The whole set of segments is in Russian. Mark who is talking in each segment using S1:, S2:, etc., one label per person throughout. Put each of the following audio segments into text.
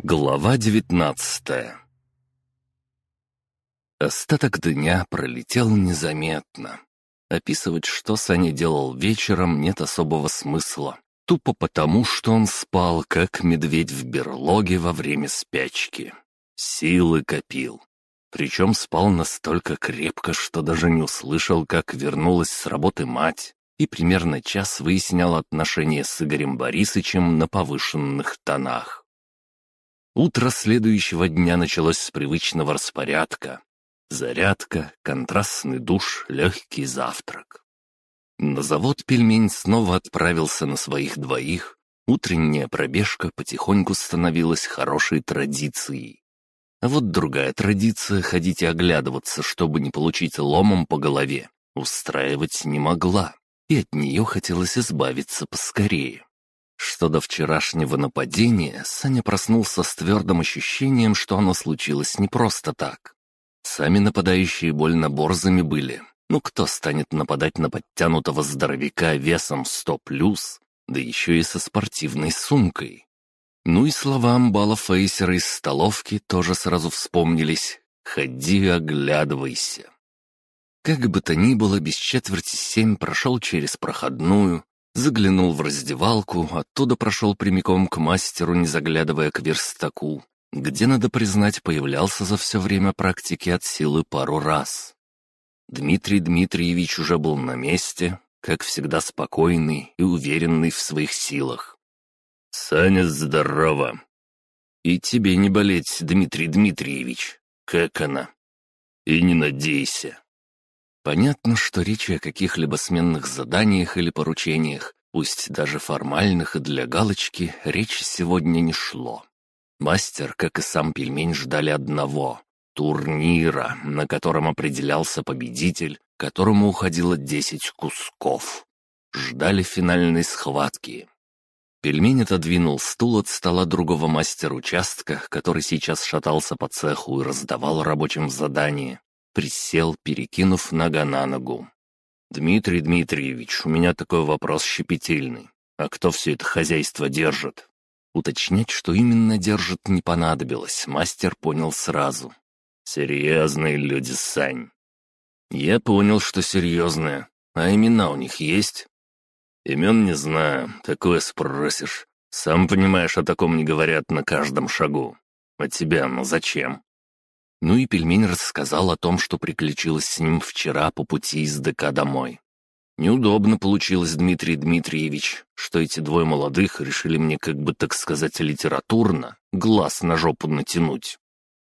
S1: Глава девятнадцатая Остаток дня пролетел незаметно. Описывать, что Саня делал вечером, нет особого смысла. Тупо потому, что он спал, как медведь в берлоге во время спячки. Силы копил. Причем спал настолько крепко, что даже не услышал, как вернулась с работы мать, и примерно час выяснял отношения с Игорем Борисовичем на повышенных тонах. Утро следующего дня началось с привычного распорядка. Зарядка, контрастный душ, легкий завтрак. На завод пельмень снова отправился на своих двоих. Утренняя пробежка потихоньку становилась хорошей традицией. А вот другая традиция — ходить и оглядываться, чтобы не получить ломом по голове, устраивать не могла, и от нее хотелось избавиться поскорее. Что до вчерашнего нападения, Саня проснулся с твердым ощущением, что оно случилось не просто так. Сами нападающие больно борзыми были. Ну кто станет нападать на подтянутого здоровяка весом 100 плюс, да еще и со спортивной сумкой? Ну и слова амбала Фейсера из столовки тоже сразу вспомнились. «Ходи, оглядывайся». Как бы то ни было, без четверти семь прошел через проходную, Заглянул в раздевалку, оттуда прошел прямиком к мастеру, не заглядывая к верстаку, где, надо признать, появлялся за все время практики от силы пару раз. Дмитрий Дмитриевич уже был на месте, как всегда спокойный и уверенный в своих силах. «Саня, здорово!» «И тебе не болеть, Дмитрий Дмитриевич. Как она?» «И не надейся. Понятно, что речи о каких-либо сменных заданиях или поручениях, пусть даже формальных и для галочки, речи сегодня не шло. Мастер, как и сам пельмень, ждали одного — турнира, на котором определялся победитель, которому уходило десять кусков. Ждали финальной схватки. Пельмень отодвинул стул от стола другого мастера участка, который сейчас шатался по цеху и раздавал рабочим задания, присел, перекинув нога на ногу. «Дмитрий Дмитриевич, у меня такой вопрос щепетильный. А кто все это хозяйство держит?» Уточнять, что именно держит, не понадобилось, мастер понял сразу. «Серьезные люди, Сань». «Я понял, что серьезные. А имена у них есть?» «Имен не знаю, такое спросишь. Сам понимаешь, о таком не говорят на каждом шагу. А тебя, ну зачем?» Ну и пельмень рассказал о том, что приключилось с ним вчера по пути из ДК домой. Неудобно получилось, Дмитрий Дмитриевич, что эти двое молодых решили мне, как бы так сказать, литературно, глаз на жопу натянуть.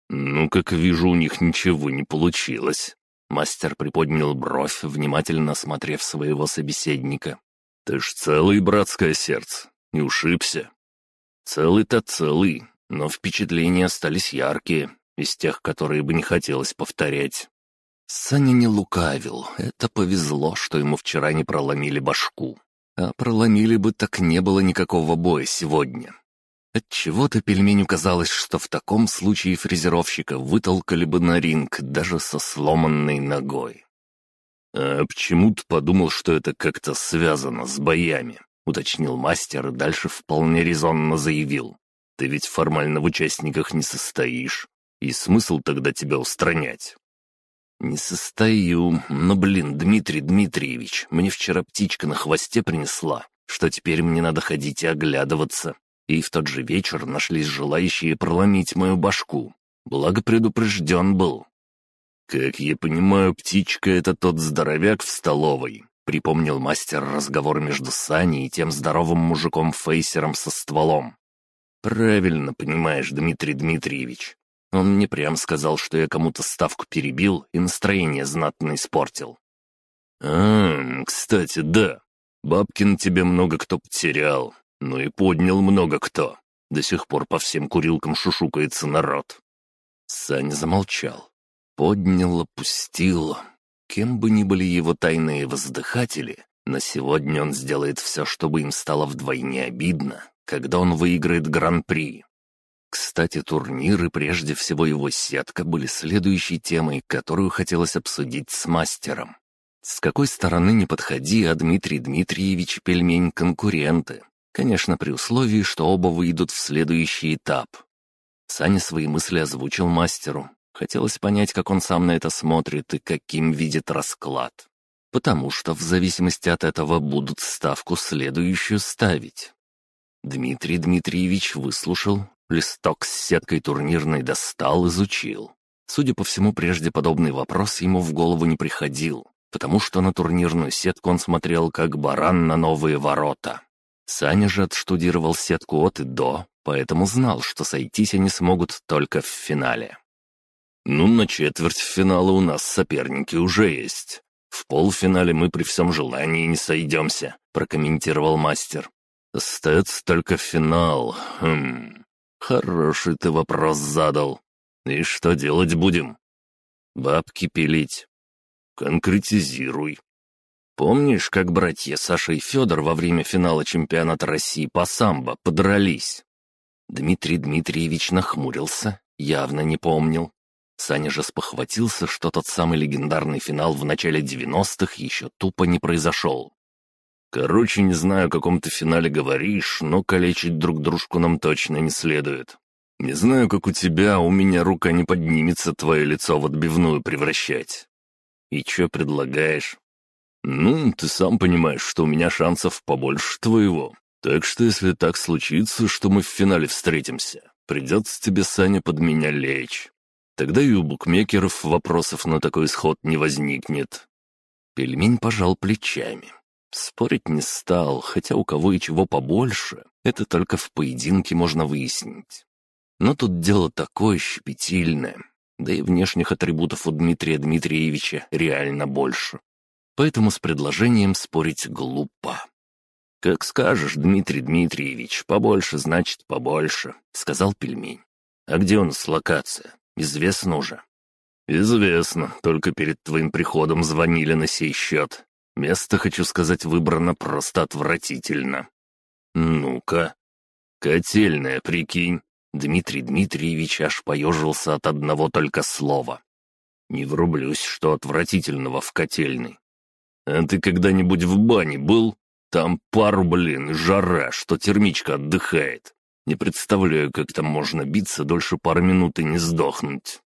S1: Ну, как вижу, у них ничего не получилось. Мастер приподнял бровь, внимательно осмотрев своего собеседника. «Ты ж целый, братское сердце, не ушибся?» «Целый-то целый, но впечатления остались яркие, из тех, которые бы не хотелось повторять. Саня не лукавил, это повезло, что ему вчера не проломили башку. А проломили бы, так не было никакого боя сегодня. Отчего-то пельменю казалось, что в таком случае фрезеровщика вытолкали бы на ринг даже со сломанной ногой. «А почему ты подумал, что это как-то связано с боями?» — уточнил мастер и дальше вполне резонно заявил. «Ты ведь формально в участниках не состоишь, и смысл тогда тебя устранять?» «Не состою, но, блин, Дмитрий Дмитриевич, мне вчера птичка на хвосте принесла, что теперь мне надо ходить и оглядываться. И в тот же вечер нашлись желающие проломить мою башку. Благо предупрежден был». «Как я понимаю, птичка — это тот здоровяк в столовой», — припомнил мастер разговор между Саней и тем здоровым мужиком-фейсером со стволом. «Правильно понимаешь, Дмитрий Дмитриевич. Он мне прям сказал, что я кому-то ставку перебил и настроение знатно испортил. «А, кстати, да. Бабкин тебе много кто потерял, но и поднял много кто. До сих пор по всем курилкам шушукается народ». Саня замолчал. Поднял, опустил. Кем бы ни были его тайные воздыхатели, на сегодня он сделает все, чтобы им стало вдвойне обидно, когда он выиграет гран-при. Кстати, турниры, прежде всего его сетка, были следующей темой, которую хотелось обсудить с мастером. С какой стороны не подходи, а Дмитрий Дмитриевич пельмень конкуренты. Конечно, при условии, что оба выйдут в следующий этап. Саня свои мысли озвучил мастеру. Хотелось понять, как он сам на это смотрит и каким видит расклад. Потому что в зависимости от этого будут ставку следующую ставить. Дмитрий Дмитриевич выслушал, листок с сеткой турнирной достал, изучил. Судя по всему, прежде подобный вопрос ему в голову не приходил, потому что на турнирную сетку он смотрел как баран на новые ворота. Саня же отштудировал сетку от и до, поэтому знал, что сойтись они смогут только в финале. «Ну, на четвертьфинала у нас соперники уже есть. В полуфинале мы при всем желании не сойдемся», — прокомментировал мастер. «Остается только финал. Хм... Хороший ты вопрос задал. И что делать будем?» «Бабки пилить». «Конкретизируй», Помнишь, как братья Саша и Федор во время финала чемпионата России по самбо подрались? Дмитрий Дмитриевич нахмурился, явно не помнил. Саня же спохватился, что тот самый легендарный финал в начале 90-х еще тупо не произошел. «Короче, не знаю, о каком ты финале говоришь, но калечить друг дружку нам точно не следует. Не знаю, как у тебя, у меня рука не поднимется твое лицо в отбивную превращать. И что предлагаешь?» «Ну, ты сам понимаешь, что у меня шансов побольше твоего. Так что если так случится, что мы в финале встретимся, придется тебе, Саня, под меня лечь. Тогда и у букмекеров вопросов на такой исход не возникнет». Пельмень пожал плечами. Спорить не стал, хотя у кого и чего побольше, это только в поединке можно выяснить. Но тут дело такое щепетильное, да и внешних атрибутов у Дмитрия Дмитриевича реально больше поэтому с предложением спорить глупо. «Как скажешь, Дмитрий Дмитриевич, побольше значит побольше», — сказал пельмень. «А где у нас локация? Известно уже». «Известно, только перед твоим приходом звонили на сей счет. Место, хочу сказать, выбрано просто отвратительно». «Ну-ка». «Котельная, прикинь». Дмитрий Дмитриевич аж поежился от одного только слова. «Не врублюсь, что отвратительного в котельной. «А ты когда-нибудь в бане был? Там пару, блин, жара, что термичка отдыхает. Не представляю, как там можно биться дольше пары минут и не сдохнуть».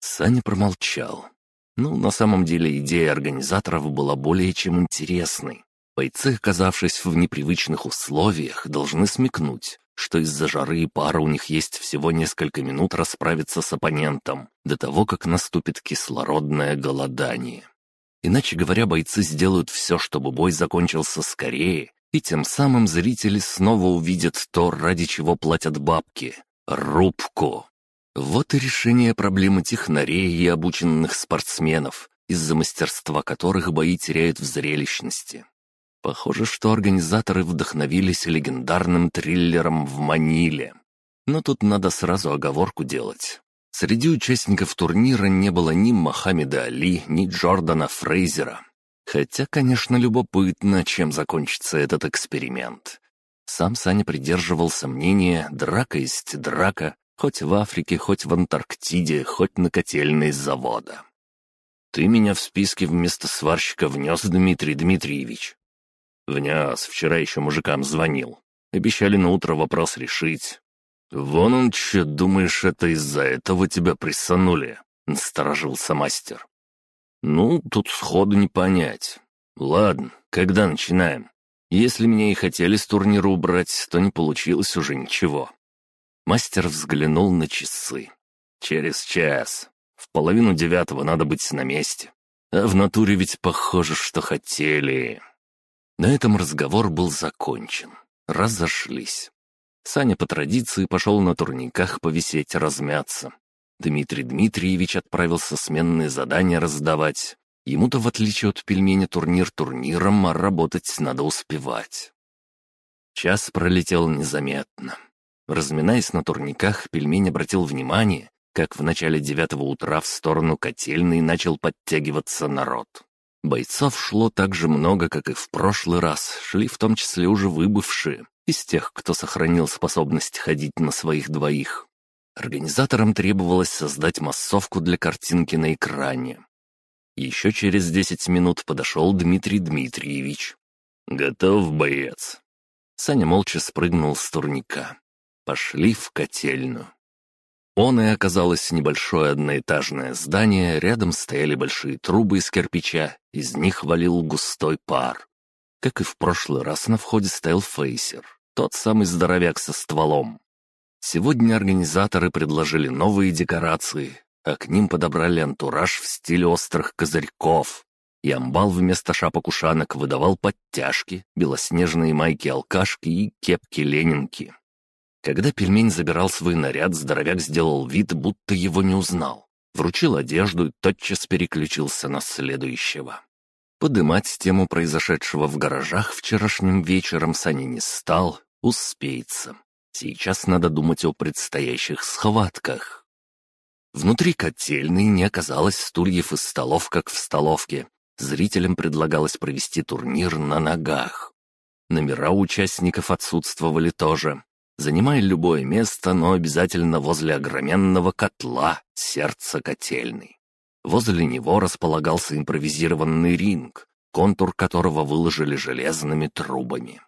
S1: Саня промолчал. Ну, на самом деле идея организаторов была более чем интересной. Бойцы, оказавшись в непривычных условиях, должны смекнуть, что из-за жары и пара у них есть всего несколько минут расправиться с оппонентом, до того, как наступит кислородное голодание. Иначе говоря, бойцы сделают все, чтобы бой закончился скорее, и тем самым зрители снова увидят то, ради чего платят бабки — рубку. Вот и решение проблемы технарей и обученных спортсменов, из-за мастерства которых бои теряют в зрелищности. Похоже, что организаторы вдохновились легендарным триллером в Маниле. Но тут надо сразу оговорку делать. Среди участников турнира не было ни Мохаммеда Али, ни Джордана Фрейзера. Хотя, конечно, любопытно, чем закончится этот эксперимент. Сам Саня придерживался мнения «драка есть драка», хоть в Африке, хоть в Антарктиде, хоть на котельной завода. «Ты меня в списке вместо сварщика внес, Дмитрий Дмитриевич?» «Внес, вчера еще мужикам звонил. Обещали на утро вопрос решить. «Вон он че, думаешь, это из-за этого тебя присанули?» — насторожился мастер. «Ну, тут сходу не понять. Ладно, когда начинаем? Если меня и хотели с турнира убрать, то не получилось уже ничего». Мастер взглянул на часы. «Через час. В половину девятого надо быть на месте. А в натуре ведь похоже, что хотели». На этом разговор был закончен. Разошлись. Саня по традиции пошел на турниках повисеть, размяться. Дмитрий Дмитриевич отправился сменные задания раздавать. Ему-то, в отличие от пельмени, турнир турниром, а работать надо успевать. Час пролетел незаметно. Разминаясь на турниках, пельмень обратил внимание, как в начале девятого утра в сторону котельной начал подтягиваться народ. Бойцов шло так же много, как и в прошлый раз, шли в том числе уже выбывшие, из тех, кто сохранил способность ходить на своих двоих. Организаторам требовалось создать массовку для картинки на экране. Еще через десять минут подошел Дмитрий Дмитриевич. «Готов, боец?» Саня молча спрыгнул с турника. Пошли в котельную. Он и оказалось небольшое одноэтажное здание, рядом стояли большие трубы из кирпича, из них валил густой пар. Как и в прошлый раз на входе стоял фейсер, тот самый здоровяк со стволом. Сегодня организаторы предложили новые декорации, а к ним подобрали антураж в стиле острых козырьков. И амбал вместо шапок-ушанок выдавал подтяжки, белоснежные майки-алкашки и кепки-ленинки. Когда пельмень забирал свой наряд, здоровяк сделал вид, будто его не узнал. Вручил одежду и тотчас переключился на следующего. Подымать тему произошедшего в гаражах вчерашним вечером Саня не стал, успеется. Сейчас надо думать о предстоящих схватках. Внутри котельной не оказалось стульев и столов, как в столовке. Зрителям предлагалось провести турнир на ногах. Номера участников отсутствовали тоже. Занимай любое место, но обязательно возле огроменного котла, сердца котельной. Возле него располагался импровизированный ринг, контур которого выложили железными трубами.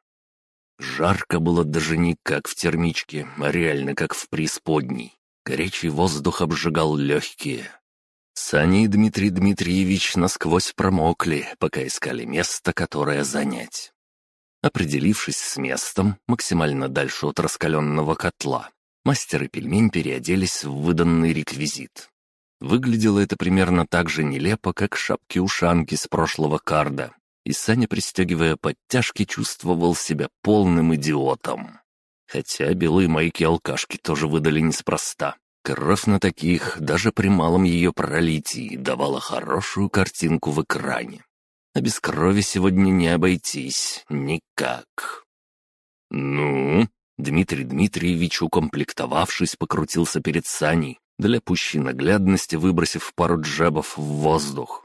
S1: Жарко было даже не как в термичке, а реально как в преисподней. Горячий воздух обжигал легкие. Саня и Дмитрий Дмитриевич насквозь промокли, пока искали место, которое занять. Определившись с местом, максимально дальше от раскаленного котла, мастер и пельмень переоделись в выданный реквизит. Выглядело это примерно так же нелепо, как шапки-ушанки с прошлого карда, и Саня, пристегивая подтяжки, чувствовал себя полным идиотом. Хотя белые майки-алкашки тоже выдали неспроста. Кровь на таких, даже при малом ее пролитии, давала хорошую картинку в экране а без крови сегодня не обойтись никак. «Ну?» Дмитрий Дмитриевич, укомплектовавшись, покрутился перед Саней, для пущей наглядности выбросив пару джебов в воздух.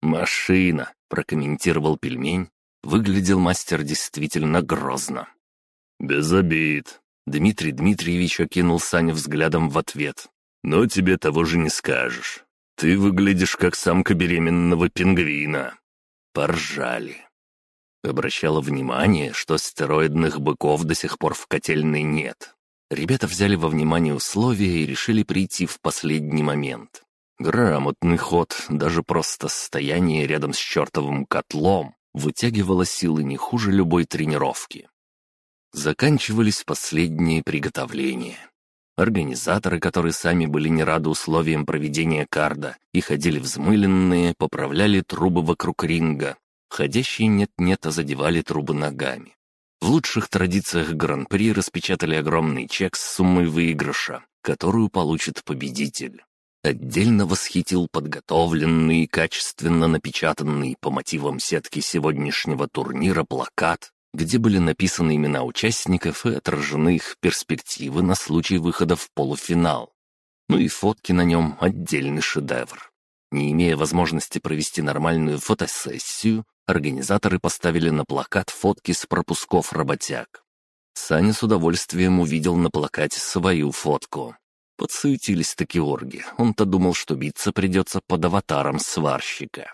S1: «Машина», — прокомментировал пельмень. Выглядел мастер действительно грозно. «Без обид», — Дмитрий Дмитриевич окинул Саню взглядом в ответ. «Но тебе того же не скажешь. Ты выглядишь как самка беременного пингвина поржали. Обращала внимание, что стероидных быков до сих пор в котельной нет. Ребята взяли во внимание условия и решили прийти в последний момент. Грамотный ход, даже просто стояние рядом с чертовым котлом вытягивало силы не хуже любой тренировки. Заканчивались последние приготовления. Организаторы, которые сами были не рады условиям проведения карда и ходили взмыленные, поправляли трубы вокруг ринга. Ходящие нет-нет, а задевали трубы ногами. В лучших традициях Гран-при распечатали огромный чек с суммой выигрыша, которую получит победитель. Отдельно восхитил подготовленный и качественно напечатанный по мотивам сетки сегодняшнего турнира плакат где были написаны имена участников и отражены их перспективы на случай выхода в полуфинал. Ну и фотки на нем — отдельный шедевр. Не имея возможности провести нормальную фотосессию, организаторы поставили на плакат фотки с пропусков работяг. Саня с удовольствием увидел на плакате свою фотку. Подсуетились таки орги, он-то думал, что биться придется под аватаром сварщика.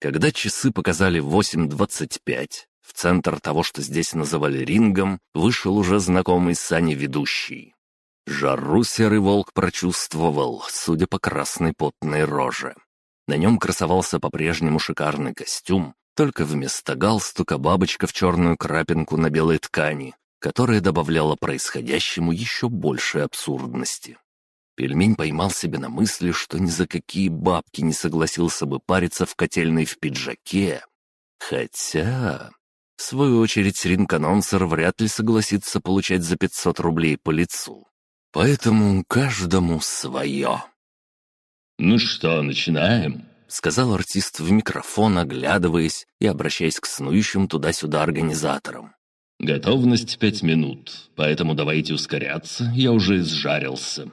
S1: Когда часы показали 8.25, в центр того, что здесь называли рингом, вышел уже знакомый Сане ведущий. Жару серый волк прочувствовал, судя по красной потной роже. На нем красовался по-прежнему шикарный костюм, только вместо галстука бабочка в черную крапинку на белой ткани, которая добавляла происходящему еще большей абсурдности. Пельмень поймал себя на мысли, что ни за какие бабки не согласился бы париться в котельной в пиджаке. Хотя... В свою очередь, ринг-анонсер вряд ли согласится получать за 500 рублей по лицу. Поэтому каждому свое.
S2: «Ну что, начинаем?»
S1: — сказал артист в микрофон, оглядываясь и обращаясь к снующим туда-сюда организаторам.
S2: «Готовность пять минут, поэтому давайте ускоряться, я уже изжарился».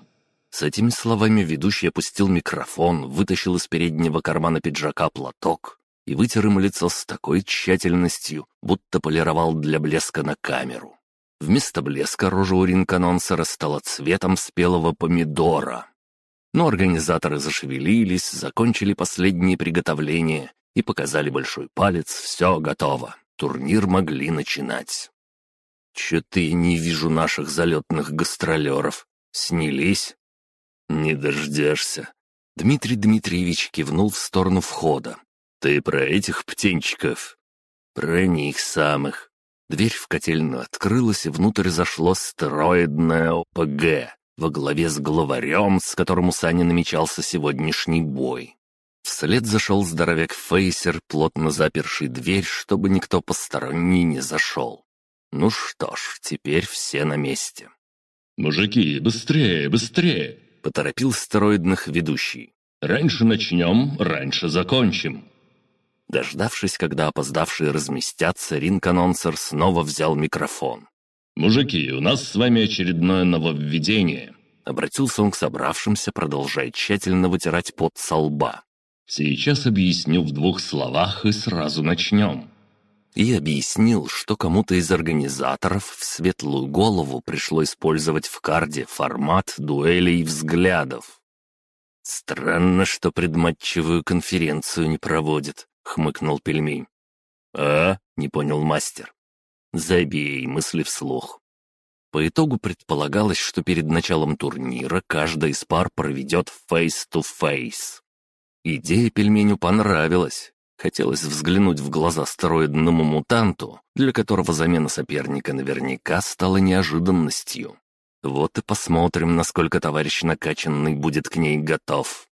S1: С этими словами ведущий опустил микрофон, вытащил из переднего кармана пиджака платок и вытер им лицо с такой тщательностью, будто полировал для блеска на камеру. Вместо блеска рожа у ринг-анонсера стала цветом спелого помидора. Но организаторы зашевелились, закончили последние приготовления и показали большой палец «Все готово, турнир могли начинать». «Чё-то не вижу наших залетных гастролеров», Снялись?» «Не дождешься». Дмитрий Дмитриевич кивнул в сторону входа. «Ты про этих птенчиков?» «Про них самых». Дверь в котельную открылась, и внутрь зашло стероидное ОПГ во главе с главарем, с которым у Сани намечался сегодняшний бой. Вслед зашел здоровяк Фейсер, плотно заперший дверь, чтобы никто посторонний не зашел. Ну что ж, теперь все на месте.
S2: «Мужики, быстрее, быстрее!»
S1: — поторопил стероидных ведущий.
S2: «Раньше начнем, раньше закончим».
S1: Дождавшись, когда опоздавшие разместятся, ринг-анонсер снова взял микрофон.
S2: «Мужики, у нас с вами очередное нововведение».
S1: Обратился он к собравшимся, продолжая тщательно вытирать пот со лба.
S2: «Сейчас объясню в двух словах и сразу начнем
S1: и объяснил, что кому-то из организаторов в светлую голову пришло использовать в карде формат дуэлей взглядов. «Странно, что предматчевую конференцию не проводят», — хмыкнул пельмень. «А?» — не понял мастер. «Забей мысли вслух». По итогу предполагалось, что перед началом турнира каждая из пар проведет face-to-face. Идея пельменю понравилась, Хотелось взглянуть в глаза стероидному мутанту, для которого замена соперника наверняка стала неожиданностью. Вот и посмотрим, насколько товарищ накачанный будет к ней готов.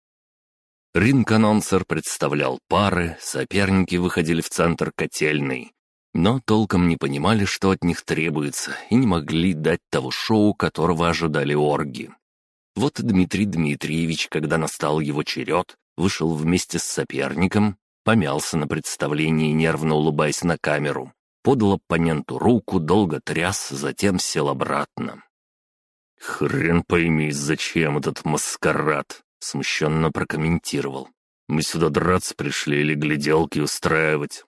S1: Ринг-анонсер представлял пары, соперники выходили в центр котельной, но толком не понимали, что от них требуется, и не могли дать того шоу, которого ожидали орги. Вот Дмитрий Дмитриевич, когда настал его черед, вышел вместе с соперником помялся на представлении, нервно улыбаясь на камеру. Подал оппоненту руку, долго тряс, затем сел обратно. «Хрен пойми, зачем этот маскарад?» — смущенно прокомментировал. «Мы сюда драться пришли или гляделки устраивать?»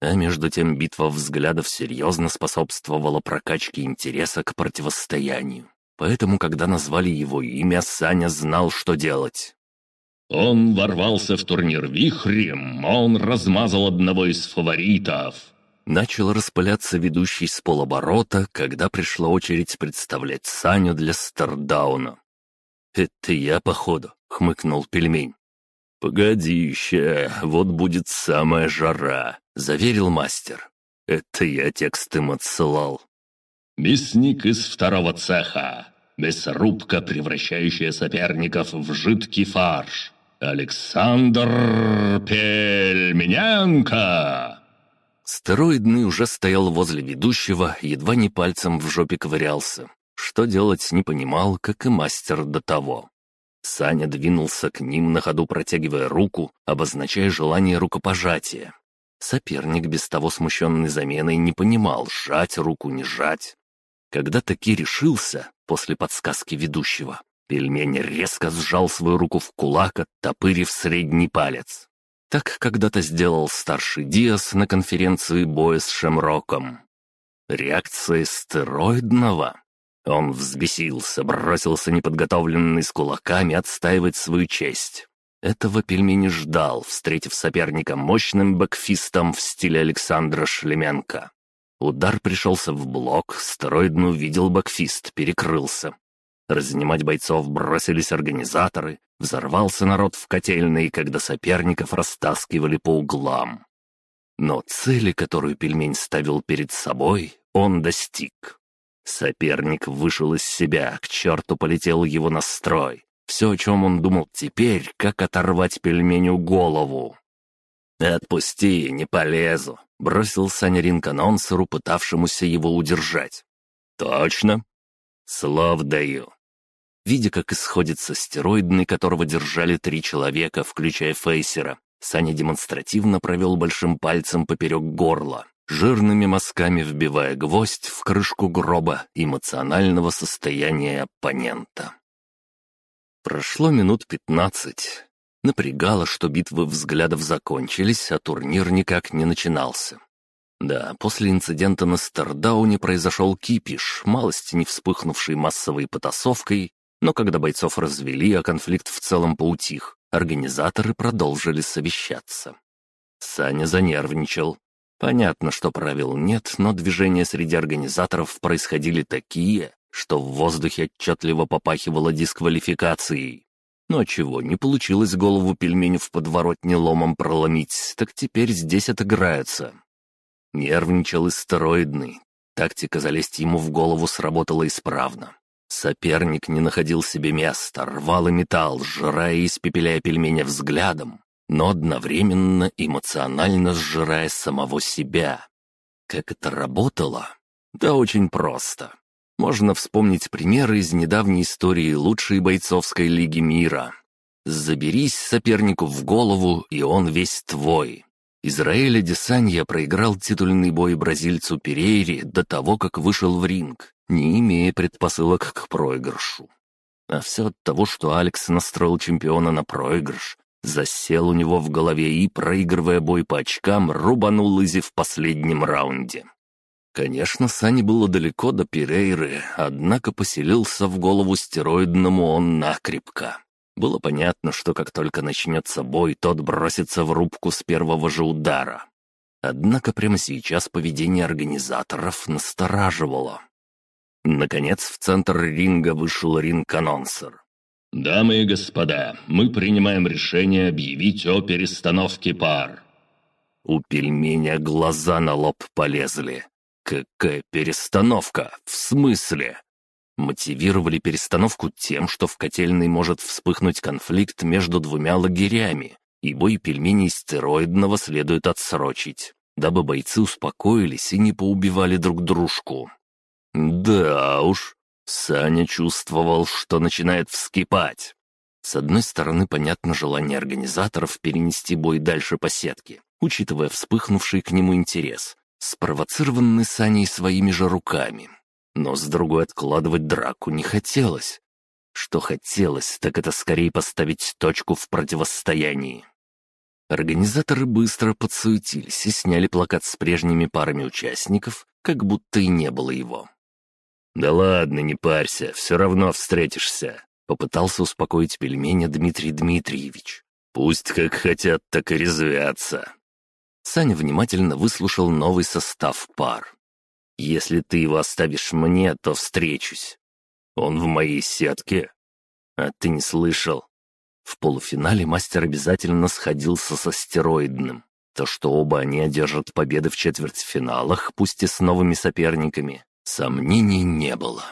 S1: А между тем битва взглядов серьезно способствовала прокачке интереса к противостоянию. Поэтому, когда назвали его имя, Саня знал, что делать.
S2: Он ворвался в турнир вихрем, он размазал одного из фаворитов.
S1: Начал распыляться ведущий с полоборота, когда пришла очередь представлять Саню для стардауна. «Это я, походу», — хмыкнул пельмень. «Погоди еще, вот будет самая жара», — заверил мастер. «Это я текст им отсылал».
S2: «Мясник из второго цеха. Мясорубка, превращающая соперников в жидкий фарш. «Александр Пельмененко!»
S1: Стероидный уже стоял возле ведущего, едва не пальцем в жопе ковырялся. Что делать не понимал, как и мастер до того. Саня двинулся к ним на ходу, протягивая руку, обозначая желание рукопожатия. Соперник, без того смущенный заменой, не понимал, сжать руку, не сжать. Когда таки решился, после подсказки ведущего, Пельмень резко сжал свою руку в кулак, оттопырив средний палец. Так когда-то сделал старший Диас на конференции боя с Шемроком. Реакция стероидного. Он взбесился, бросился неподготовленный с кулаками отстаивать свою честь. Этого пельмени ждал, встретив соперника мощным бэкфистом в стиле Александра Шлеменко. Удар пришелся в блок, стероидный увидел бэкфист, перекрылся. Разнимать бойцов бросились организаторы, взорвался народ в котельной, когда соперников растаскивали по углам. Но цели, которую пельмень ставил перед собой, он достиг. Соперник вышел из себя, к черту полетел его настрой. Все, о чем он думал теперь, как оторвать пельменю голову. «Отпусти, не полезу», — бросил ринг анонсеру, пытавшемуся его удержать. «Точно?» «Слов даю». Видя, как исходится стероидный, которого держали три человека, включая Фейсера, Саня демонстративно провел большим пальцем поперек горла, жирными мазками вбивая гвоздь в крышку гроба эмоционального состояния оппонента. Прошло минут пятнадцать. Напрягало, что битвы взглядов закончились, а турнир никак не начинался. Да, после инцидента на Стардауне произошел кипиш, малости не вспыхнувший массовой потасовкой, но когда бойцов развели, а конфликт в целом поутих, организаторы продолжили совещаться. Саня занервничал. Понятно, что правил нет, но движения среди организаторов происходили такие, что в воздухе отчетливо попахивало дисквалификацией. А чего, не получилось голову пельменю в подворотне ломом проломить, так теперь здесь отыграются. Нервничал и стероидный. Тактика залезть ему в голову сработала исправно. Соперник не находил себе места, рвал и металл, сжирая и испепеляя пельменя взглядом, но одновременно эмоционально сжирая самого себя. Как это работало? Да очень просто. Можно вспомнить примеры из недавней истории лучшей бойцовской лиги мира. Заберись сопернику в голову, и он весь твой. Израиль Адесанья проиграл титульный бой бразильцу Перейре до того, как вышел в ринг, не имея предпосылок к проигрышу. А все от того, что Алекс настроил чемпиона на проигрыш, засел у него в голове и, проигрывая бой по очкам, рубанул Изи в последнем раунде. Конечно, Сани было далеко до Перейры, однако поселился в голову стероидному он накрепко. Было понятно, что как только начнется бой, тот бросится в рубку с первого же удара. Однако прямо сейчас поведение организаторов настораживало. Наконец в центр ринга вышел ринг-анонсер.
S2: «Дамы и господа, мы принимаем решение объявить о перестановке пар».
S1: У пельменя глаза на лоб полезли. Какая перестановка? В смысле? Мотивировали перестановку тем, что в котельной может вспыхнуть конфликт между двумя лагерями, и бой пельменей стероидного следует отсрочить, дабы бойцы успокоились и не поубивали друг дружку. Да уж, Саня чувствовал, что начинает вскипать. С одной стороны, понятно желание организаторов перенести бой дальше по сетке, учитывая вспыхнувший к нему интерес, спровоцированный Саней своими же руками. Но с другой откладывать драку не хотелось. Что хотелось, так это скорее поставить точку в противостоянии. Организаторы быстро подсуетились и сняли плакат с прежними парами участников, как будто и не было его. «Да ладно, не парься, все равно встретишься», — попытался успокоить пельменя Дмитрий Дмитриевич. «Пусть как хотят, так и резвятся. Саня внимательно выслушал новый состав пар. «Если ты его оставишь мне, то встречусь. Он в моей сетке. А ты не слышал?» В полуфинале мастер обязательно сходился со стероидным. То, что оба они одержат победы в четвертьфиналах, пусть и с новыми соперниками, сомнений не было.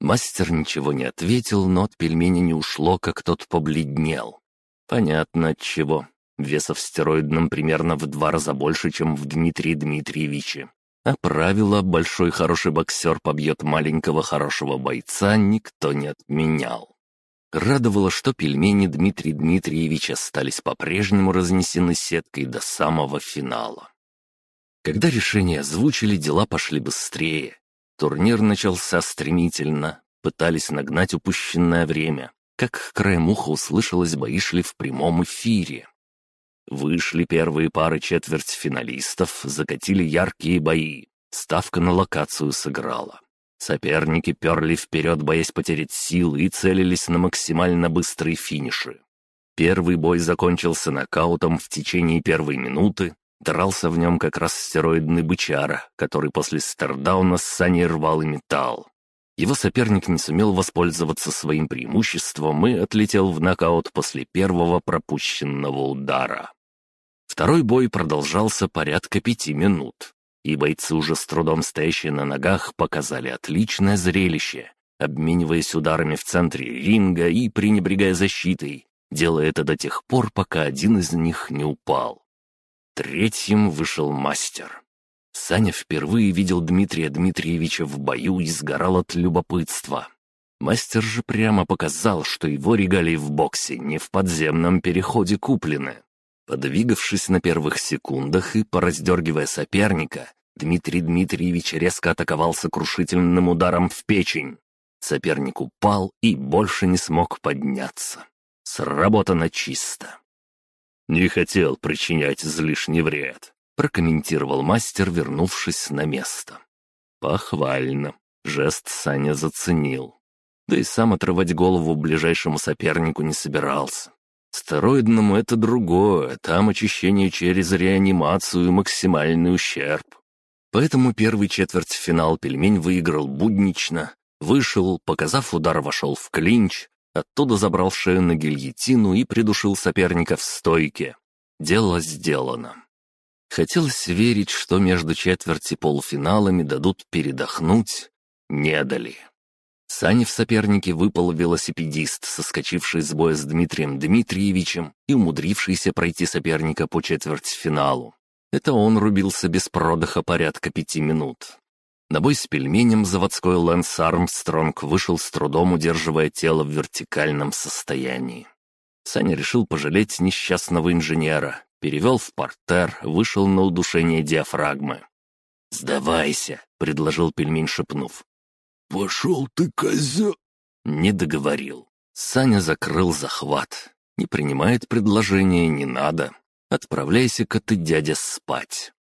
S1: Мастер ничего не ответил, но от пельмени не ушло, как тот побледнел. Понятно от чего. Веса в стероидном примерно в два раза больше, чем в Дмитрии Дмитриевиче. А правило «большой хороший боксер побьет маленького хорошего бойца» никто не отменял. Радовало, что пельмени Дмитрия Дмитриевича остались по-прежнему разнесены сеткой до самого финала. Когда решение озвучили, дела пошли быстрее. Турнир начался стремительно, пытались нагнать упущенное время. Как краем уха услышалось, бои шли в прямом эфире. Вышли первые пары четвертьфиналистов, закатили яркие бои. Ставка на локацию сыграла. Соперники перли вперед, боясь потерять силы, и целились на максимально быстрые финиши. Первый бой закончился нокаутом в течение первой минуты. Дрался в нем как раз стероидный бычара, который после стардауна с Саней рвал и металл. Его соперник не сумел воспользоваться своим преимуществом и отлетел в нокаут после первого пропущенного удара. Второй бой продолжался порядка пяти минут, и бойцы, уже с трудом стоящие на ногах, показали отличное зрелище, обмениваясь ударами в центре ринга и пренебрегая защитой, делая это до тех пор, пока один из них не упал. Третьим вышел мастер. Саня впервые видел Дмитрия Дмитриевича в бою и сгорал от любопытства. Мастер же прямо показал, что его регалии в боксе не в подземном переходе куплены. Подвигавшись на первых секундах и пораздергивая соперника, Дмитрий Дмитриевич резко атаковал сокрушительным ударом в печень. Соперник упал и больше не смог подняться. Сработано чисто. «Не хотел причинять излишний вред», прокомментировал мастер, вернувшись на место. «Похвально». Жест Саня заценил. Да и сам отрывать голову ближайшему сопернику не собирался. Стероидному это другое, там очищение через реанимацию и максимальный ущерб. Поэтому первый четвертьфинал пельмень выиграл буднично, Вышел, показав удар, вошел в клинч, оттуда забрал шею на гильотину и придушил соперника в стойке. Дело сделано. Хотелось верить, что между четверти полуфиналами дадут передохнуть. Не дали. Сане в сопернике выпал велосипедист, соскочивший с боя с Дмитрием Дмитриевичем и умудрившийся пройти соперника по четвертьфиналу. Это он рубился без продыха порядка пяти минут. На бой с пельменем заводской Лэнс Армстронг вышел с трудом, удерживая тело в вертикальном состоянии. Саня решил пожалеть несчастного инженера, перевел в портер, вышел на удушение диафрагмы. «Сдавайся», — предложил пельмень, шепнув.
S3: «Пошел ты, козя...»
S1: Не договорил. Саня закрыл захват. Не принимает предложение, не надо. Отправляйся-ка ты, дядя, спать.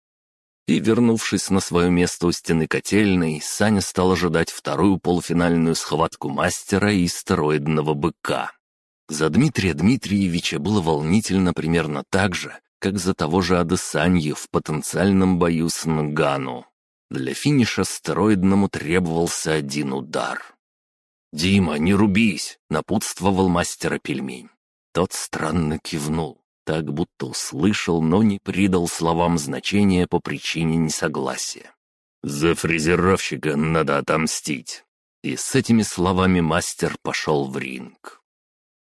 S1: И, вернувшись на свое место у стены котельной, Саня стал ожидать вторую полуфинальную схватку мастера и стероидного быка. За Дмитрия Дмитриевича было волнительно примерно так же, как за того же Адесанью в потенциальном бою с Нгану. Для финиша стероидному требовался один удар. «Дима, не рубись!» — напутствовал мастера пельмень. Тот странно кивнул, так будто услышал, но не придал словам значения по причине несогласия. «За фрезеровщика надо отомстить!» И с этими словами мастер пошел в ринг.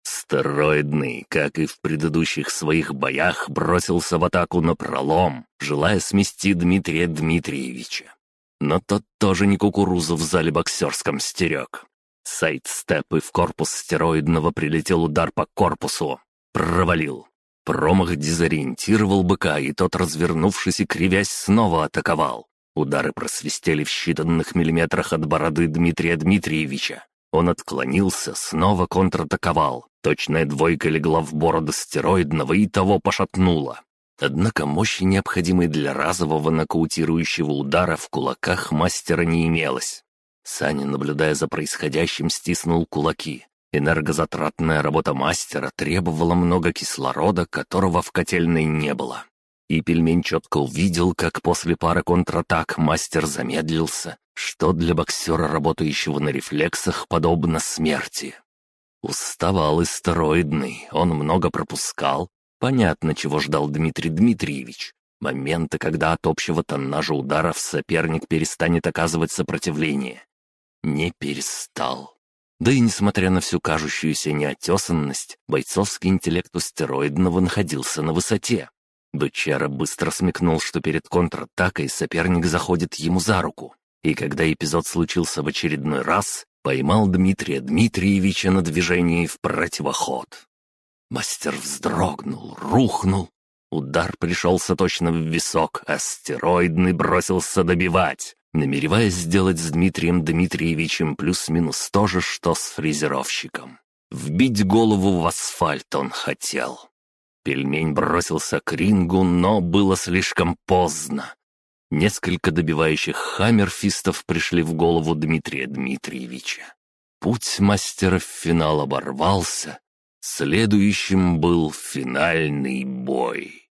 S1: Стероидный, как и в предыдущих своих боях, бросился в атаку на пролом, желая смести Дмитрия Дмитриевича. Но тот тоже не кукурузу в зале боксерском стерег. Сайд-степ и в корпус стероидного прилетел удар по корпусу. Провалил. Промах дезориентировал быка, и тот, развернувшись и кривясь, снова атаковал. Удары просвистели в считанных миллиметрах от бороды Дмитрия Дмитриевича. Он отклонился, снова контратаковал. Точная двойка легла в бороду стероидного и того пошатнула. Однако мощи, необходимой для разового нокаутирующего удара, в кулаках мастера не имелось. Саня, наблюдая за происходящим, стиснул кулаки. Энергозатратная работа мастера требовала много кислорода, которого в котельной не было. И пельмень четко увидел, как после пары контратак мастер замедлился, что для боксера, работающего на рефлексах, подобно смерти. Уставал и стероидный, он много пропускал. Понятно, чего ждал Дмитрий Дмитриевич. Моменты, когда от общего тоннажа ударов соперник перестанет оказывать сопротивление. Не перестал. Да и несмотря на всю кажущуюся неотесанность, бойцовский интеллект у стероидного находился на высоте. Бычара быстро смекнул, что перед контратакой соперник заходит ему за руку. И когда эпизод случился в очередной раз, поймал Дмитрия Дмитриевича на движении в противоход. Мастер вздрогнул, рухнул. Удар пришелся точно в висок, астероидный бросился добивать, намереваясь сделать с Дмитрием Дмитриевичем плюс-минус то же, что с фрезеровщиком. Вбить голову в асфальт он хотел. Пельмень бросился к рингу, но было слишком поздно. Несколько добивающих хаммерфистов пришли в голову Дмитрия Дмитриевича. Путь мастера в финал оборвался. Следующим был финальный бой.